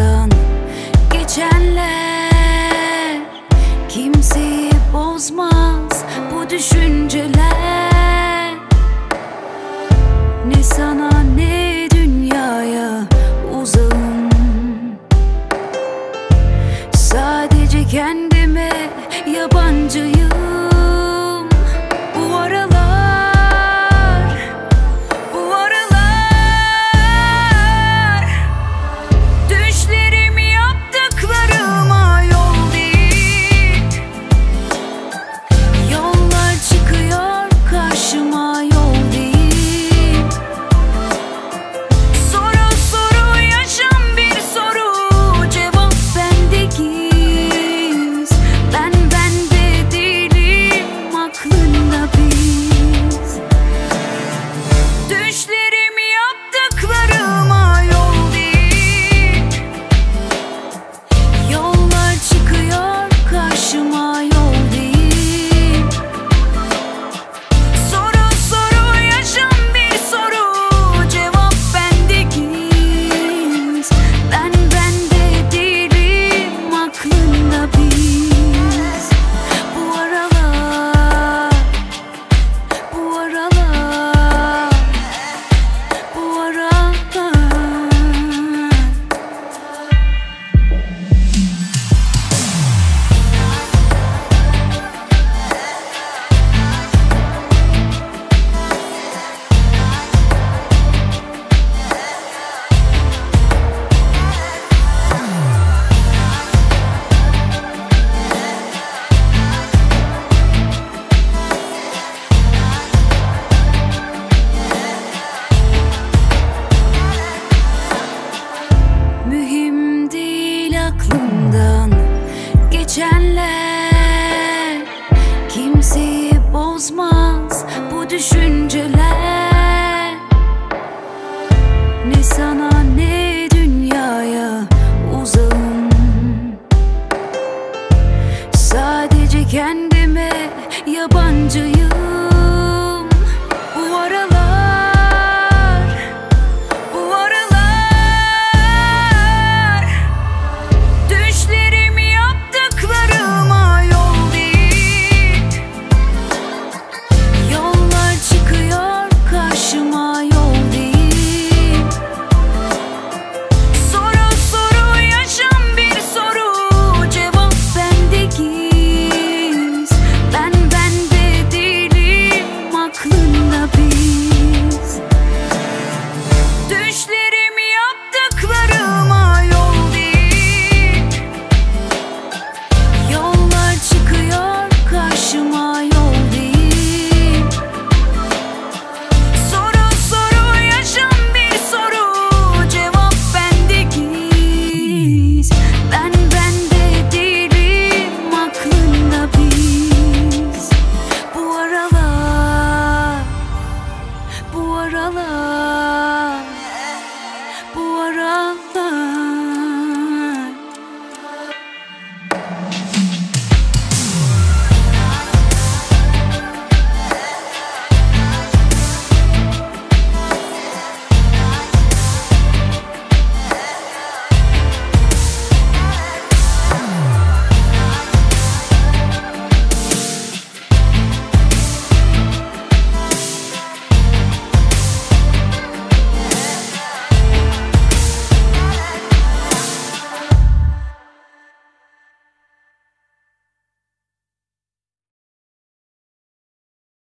aklımdan geçenler. Kimseyi bozmaz bu düşünceler. düşünceler. 不热了。